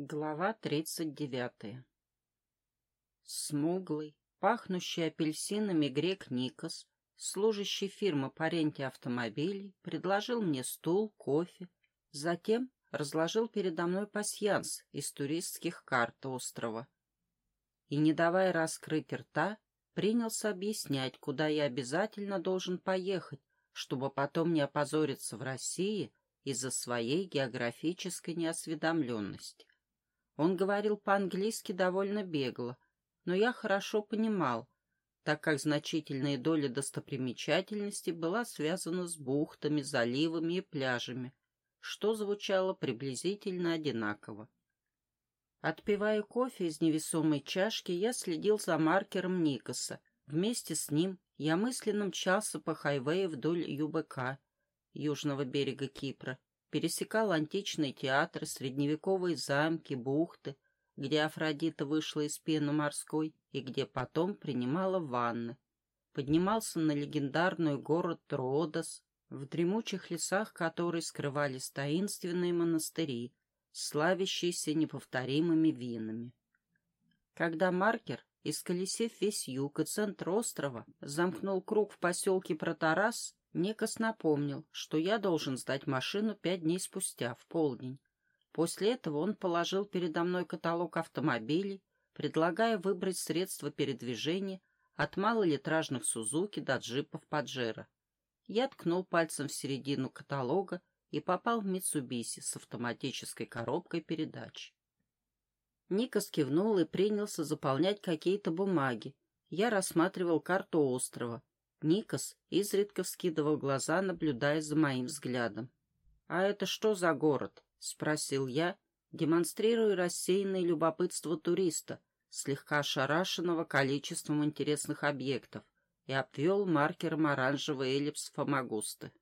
Глава тридцать девятая Смуглый, пахнущий апельсинами грек Никос, служащий фирмы по ренте автомобилей, предложил мне стул, кофе, затем разложил передо мной пасьянс из туристских карт острова и, не давая раскрыть рта, принялся объяснять, куда я обязательно должен поехать, чтобы потом не опозориться в России из-за своей географической неосведомленности. Он говорил по-английски довольно бегло, но я хорошо понимал, так как значительная доля достопримечательностей была связана с бухтами, заливами и пляжами, что звучало приблизительно одинаково. Отпивая кофе из невесомой чашки, я следил за маркером Никоса. Вместе с ним я мысленно мчался по хайвею вдоль ЮБК, южного берега Кипра, пересекал античные театры, средневековые замки, бухты, где Афродита вышла из пены морской и где потом принимала ванны. Поднимался на легендарную город Троодос, в дремучих лесах которой скрывались таинственные монастыри, славящиеся неповторимыми винами. Когда маркер, исколесив весь юг и центр острова, замкнул круг в поселке Протарас, Никос напомнил, что я должен сдать машину пять дней спустя, в полдень. После этого он положил передо мной каталог автомобилей, предлагая выбрать средства передвижения от малолитражных Сузуки до джипов Паджеро. Я ткнул пальцем в середину каталога и попал в Митсубиси с автоматической коробкой передач. Никос кивнул и принялся заполнять какие-то бумаги. Я рассматривал карту острова, Никос изредка вскидывал глаза, наблюдая за моим взглядом. «А это что за город?» — спросил я, демонстрируя рассеянное любопытство туриста, слегка ошарашенного количеством интересных объектов, и обвел маркером оранжевый эллипс Фомагусты.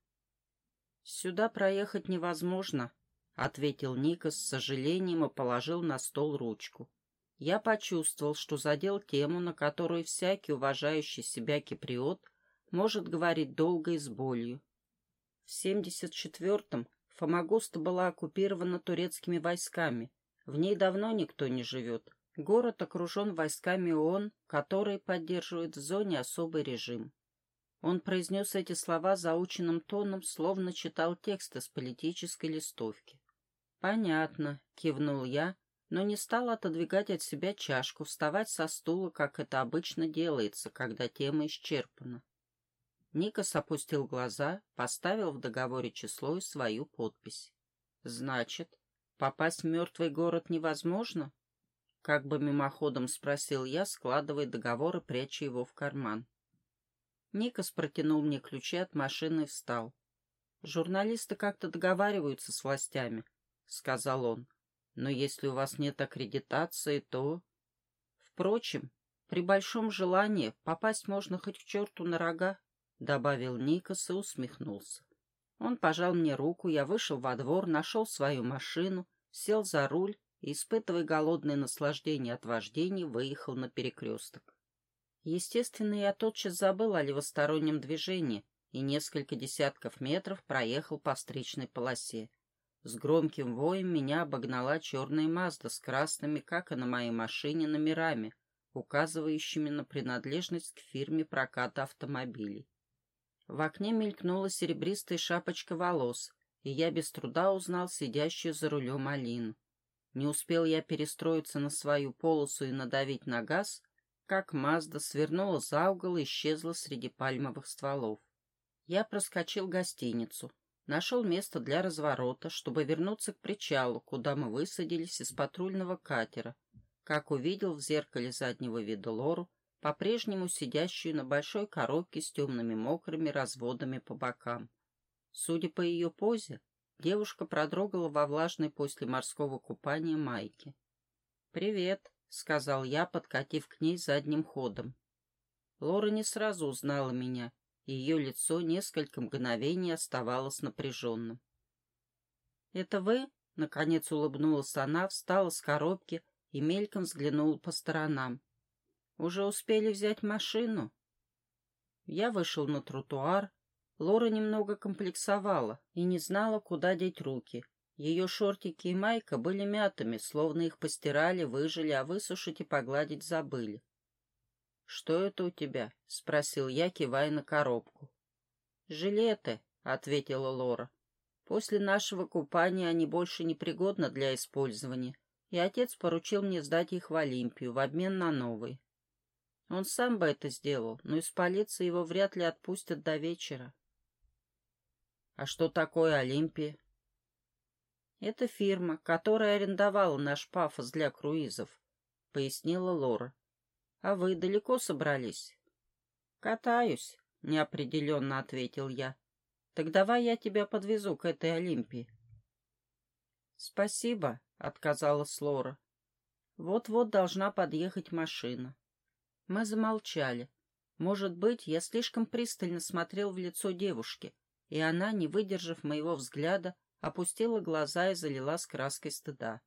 «Сюда проехать невозможно», — ответил Никос с сожалением и положил на стол ручку. Я почувствовал, что задел тему, на которую всякий уважающий себя киприот — может говорить долго и с болью. В 74-м Фомагуста была оккупирована турецкими войсками. В ней давно никто не живет. Город окружен войсками ООН, которые поддерживают в зоне особый режим. Он произнес эти слова заученным тоном, словно читал текст из политической листовки. «Понятно», — кивнул я, но не стал отодвигать от себя чашку, вставать со стула, как это обычно делается, когда тема исчерпана. Никос опустил глаза, поставил в договоре число и свою подпись. «Значит, попасть в мертвый город невозможно?» Как бы мимоходом спросил я, складывая договор и пряча его в карман. Никос протянул мне ключи от машины и встал. «Журналисты как-то договариваются с властями», — сказал он. «Но если у вас нет аккредитации, то...» «Впрочем, при большом желании попасть можно хоть к черту на рога». — добавил Никос и усмехнулся. Он пожал мне руку, я вышел во двор, нашел свою машину, сел за руль и, испытывая голодное наслаждение от вождения, выехал на перекресток. Естественно, я тотчас забыл о левостороннем движении и несколько десятков метров проехал по встречной полосе. С громким воем меня обогнала черная Мазда с красными, как и на моей машине, номерами, указывающими на принадлежность к фирме проката автомобилей. В окне мелькнула серебристая шапочка волос, и я без труда узнал сидящую за рулем Алину. Не успел я перестроиться на свою полосу и надавить на газ, как Мазда свернула за угол и исчезла среди пальмовых стволов. Я проскочил гостиницу, нашел место для разворота, чтобы вернуться к причалу, куда мы высадились из патрульного катера, как увидел в зеркале заднего вида Лору, по-прежнему сидящую на большой коробке с темными мокрыми разводами по бокам. Судя по ее позе, девушка продрогала во влажной после морского купания майке. «Привет», — сказал я, подкатив к ней задним ходом. Лора не сразу узнала меня, и ее лицо несколько мгновений оставалось напряженным. «Это вы?» — наконец улыбнулась она, встала с коробки и мельком взглянула по сторонам. Уже успели взять машину? Я вышел на тротуар. Лора немного комплексовала и не знала, куда деть руки. Ее шортики и майка были мятыми, словно их постирали, выжили, а высушить и погладить забыли. «Что это у тебя?» — спросил я, кивая на коробку. «Жилеты», — ответила Лора. «После нашего купания они больше не пригодны для использования, и отец поручил мне сдать их в Олимпию в обмен на новые. Он сам бы это сделал, но из полиции его вряд ли отпустят до вечера». «А что такое Олимпия?» «Это фирма, которая арендовала наш пафос для круизов», — пояснила Лора. «А вы далеко собрались?» «Катаюсь», — неопределенно ответил я. «Так давай я тебя подвезу к этой Олимпии». «Спасибо», — отказалась Лора. «Вот-вот должна подъехать машина». Мы замолчали. Может быть, я слишком пристально смотрел в лицо девушки, и она, не выдержав моего взгляда, опустила глаза и залилась краской стыда.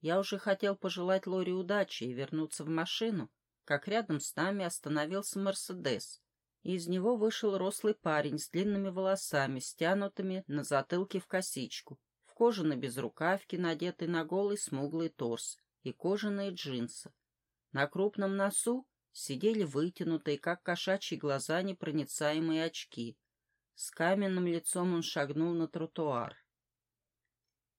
Я уже хотел пожелать Лоре удачи и вернуться в машину, как рядом с нами остановился Мерседес, и из него вышел рослый парень с длинными волосами, стянутыми на затылке в косичку, в кожаной безрукавке, надетой на голый смуглый торс, и кожаные джинсы. На крупном носу сидели вытянутые, как кошачьи глаза, непроницаемые очки. С каменным лицом он шагнул на тротуар.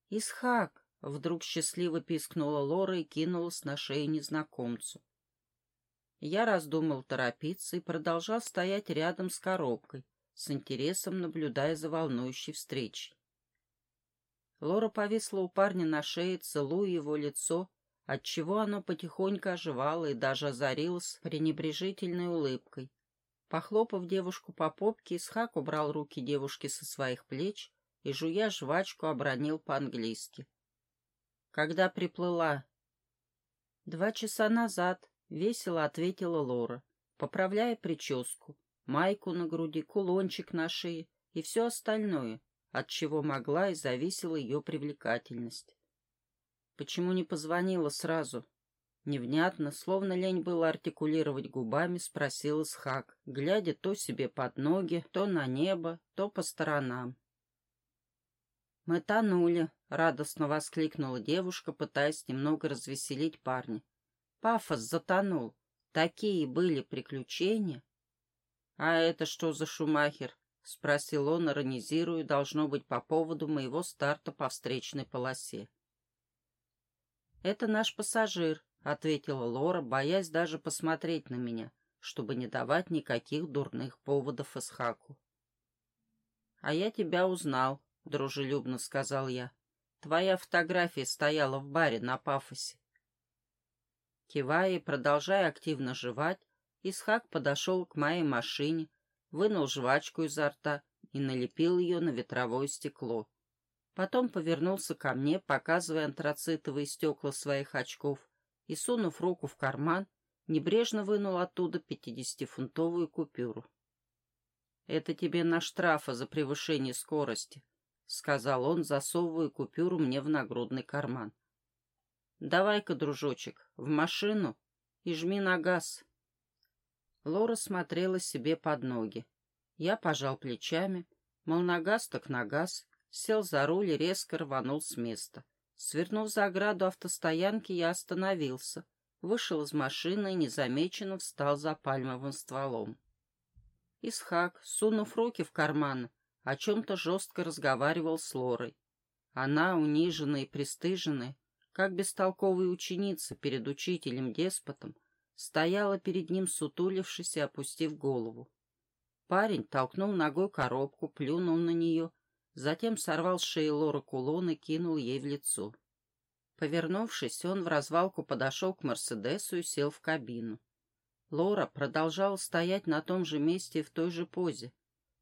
«Исхак!» — вдруг счастливо пискнула Лора и кинулась на шею незнакомцу. Я раздумал торопиться и продолжал стоять рядом с коробкой, с интересом наблюдая за волнующей встречей. Лора повисла у парня на шее, целуя его лицо, отчего оно потихоньку оживало и даже озарилось пренебрежительной улыбкой. Похлопав девушку по попке, Исхак убрал руки девушки со своих плеч и, жуя жвачку, обронил по-английски. «Когда приплыла?» «Два часа назад», — весело ответила Лора, поправляя прическу, майку на груди, кулончик на шее и все остальное, от чего могла и зависела ее привлекательность. «Почему не позвонила сразу?» Невнятно, словно лень было артикулировать губами, спросил Исхак, глядя то себе под ноги, то на небо, то по сторонам. «Мы тонули», — радостно воскликнула девушка, пытаясь немного развеселить парня. «Пафос затонул. Такие были приключения». «А это что за шумахер?» — спросил он, иронизируя, должно быть, по поводу моего старта по встречной полосе. «Это наш пассажир», — ответила Лора, боясь даже посмотреть на меня, чтобы не давать никаких дурных поводов Исхаку. «А я тебя узнал», — дружелюбно сказал я. «Твоя фотография стояла в баре на пафосе». Кивая и продолжая активно жевать, Исхак подошел к моей машине, вынул жвачку изо рта и налепил ее на ветровое стекло. Потом повернулся ко мне, показывая антрацитовые стекла своих очков, и, сунув руку в карман, небрежно вынул оттуда пятидесятифунтовую купюру. «Это тебе на штрафа за превышение скорости», — сказал он, засовывая купюру мне в нагрудный карман. «Давай-ка, дружочек, в машину и жми на газ». Лора смотрела себе под ноги. Я пожал плечами, мол, на газ так на газ, сел за руль и резко рванул с места. Свернув за ограду автостоянки, я остановился, вышел из машины и незамеченно встал за пальмовым стволом. Исхак, сунув руки в карманы, о чем-то жестко разговаривал с Лорой. Она, униженная и пристыженная, как бестолковая ученица перед учителем-деспотом, стояла перед ним, сутулившись и опустив голову. Парень толкнул ногой коробку, плюнул на нее, затем сорвал с шеи Лоры кулон и кинул ей в лицо. Повернувшись, он в развалку подошел к Мерседесу и сел в кабину. Лора продолжала стоять на том же месте и в той же позе,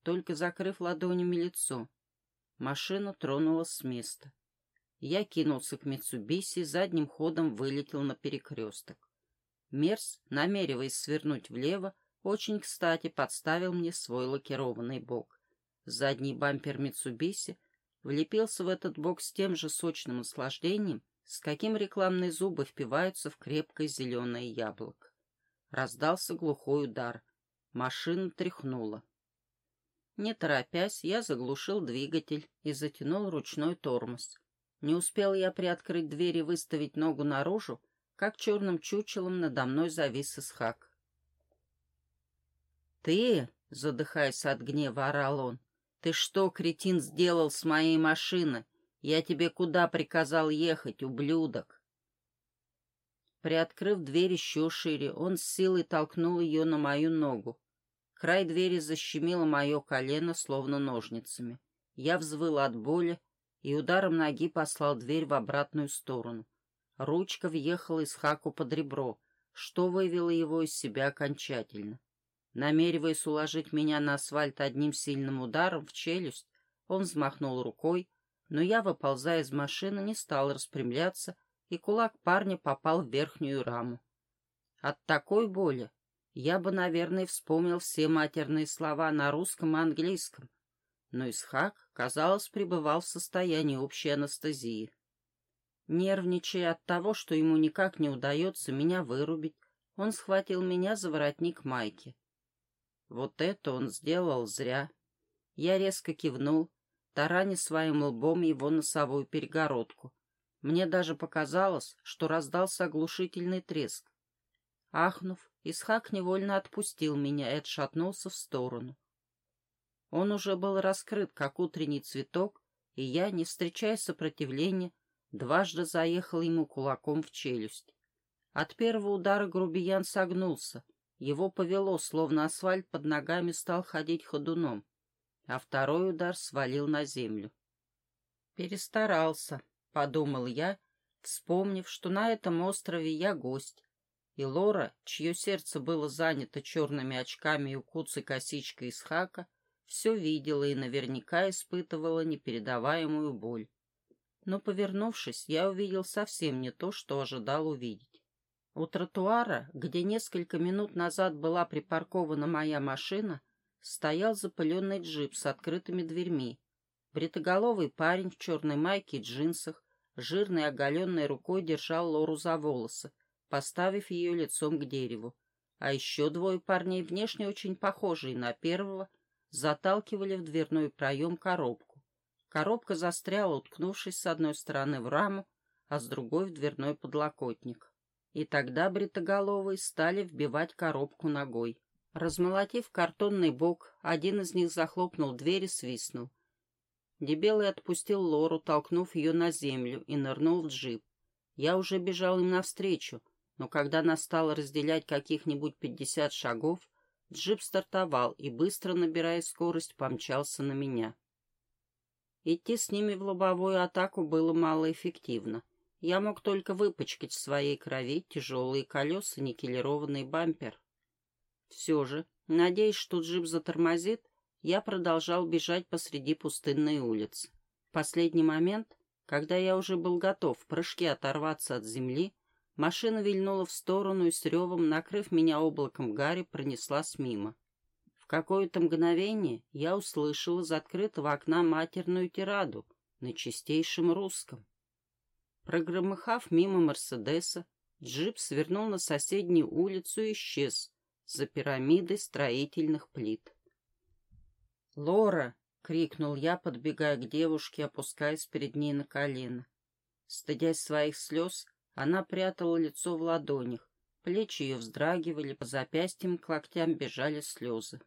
только закрыв ладонями лицо. Машина тронулась с места. Я кинулся к Митсубиси, задним ходом вылетел на перекресток. Мерс, намереваясь свернуть влево, очень кстати подставил мне свой лакированный бок. Задний бампер Митсубиси влепился в этот бок с тем же сочным наслаждением, с каким рекламные зубы впиваются в крепкое зеленое яблоко. Раздался глухой удар. Машина тряхнула. Не торопясь, я заглушил двигатель и затянул ручной тормоз. Не успел я приоткрыть дверь и выставить ногу наружу, как черным чучелом надо мной завис Исхак. «Ты?» — задыхаясь от гнева, орал он. «Ты что, кретин, сделал с моей машины? Я тебе куда приказал ехать, ублюдок?» Приоткрыв дверь еще шире, он с силой толкнул ее на мою ногу. Край двери защемило мое колено, словно ножницами. Я взвыл от боли и ударом ноги послал дверь в обратную сторону. Ручка въехала из хаку под ребро, что вывело его из себя окончательно. Намереваясь уложить меня на асфальт одним сильным ударом в челюсть, он взмахнул рукой, но я, выползая из машины, не стал распрямляться, и кулак парня попал в верхнюю раму. От такой боли я бы, наверное, вспомнил все матерные слова на русском и английском, но Исхак, казалось, пребывал в состоянии общей анестезии. Нервничая от того, что ему никак не удается меня вырубить, он схватил меня за воротник майки. Вот это он сделал зря. Я резко кивнул, тараня своим лбом его носовую перегородку. Мне даже показалось, что раздался оглушительный треск. Ахнув, Исхак невольно отпустил меня и отшатнулся в сторону. Он уже был раскрыт, как утренний цветок, и я, не встречая сопротивления, дважды заехал ему кулаком в челюсть. От первого удара грубиян согнулся — его повело, словно асфальт под ногами стал ходить ходуном, а второй удар свалил на землю. «Перестарался», — подумал я, вспомнив, что на этом острове я гость, и Лора, чье сердце было занято черными очками и укуцей косичкой из хака, все видела и наверняка испытывала непередаваемую боль. Но, повернувшись, я увидел совсем не то, что ожидал увидеть. У тротуара, где несколько минут назад была припаркована моя машина, стоял запыленный джип с открытыми дверьми. Бритоголовый парень в черной майке и джинсах, жирной оголенной рукой держал Лору за волосы, поставив ее лицом к дереву. А еще двое парней, внешне очень похожие на первого, заталкивали в дверной проем коробку. Коробка застряла, уткнувшись с одной стороны в раму, а с другой в дверной подлокотник. И тогда бритоголовые стали вбивать коробку ногой. Размолотив картонный бок, один из них захлопнул дверь и свистнул. Дебелый отпустил Лору, толкнув ее на землю, и нырнул в джип. Я уже бежал им навстречу, но когда нас стало разделять каких-нибудь пятьдесят шагов, джип стартовал и, быстро набирая скорость, помчался на меня. Идти с ними в лобовую атаку было малоэффективно. Я мог только выпачкать в своей крови тяжелые колеса, никелированный бампер. Все же, надеясь, что джип затормозит, я продолжал бежать посреди пустынной улицы. В последний момент, когда я уже был готов в прыжке оторваться от земли, машина вильнула в сторону и с ревом, накрыв меня облаком гари, пронеслась мимо. В какое-то мгновение я услышал из открытого окна матерную тираду на чистейшем русском. Прогромыхав мимо Мерседеса, джип свернул на соседнюю улицу и исчез за пирамидой строительных плит. «Лора!» — крикнул я, подбегая к девушке, опускаясь перед ней на колено. Стыдясь своих слез, она прятала лицо в ладонях, плечи ее вздрагивали, по запястьям к локтям бежали слезы.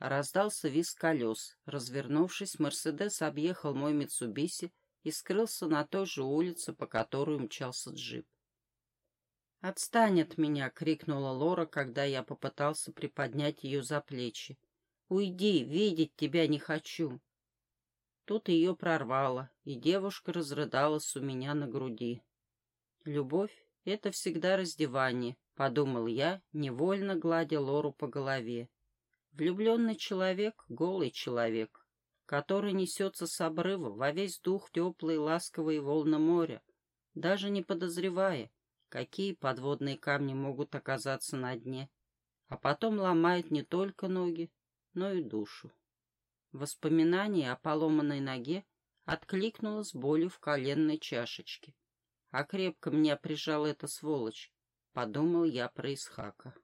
Раздался визг колес. Развернувшись, Мерседес объехал мой Митсубиси и скрылся на той же улице, по которой мчался джип. «Отстань от меня!» — крикнула Лора, когда я попытался приподнять ее за плечи. «Уйди, видеть тебя не хочу!» Тут ее прорвало, и девушка разрыдалась у меня на груди. «Любовь — это всегда раздевание», — подумал я, невольно гладя Лору по голове. «Влюбленный человек — голый человек» который несется с обрыва во весь дух теплые ласковые волны моря, даже не подозревая, какие подводные камни могут оказаться на дне, а потом ломает не только ноги, но и душу. Воспоминание о поломанной ноге откликнулось болью в коленной чашечке. А крепко меня прижал эта сволочь, подумал я про Исхака.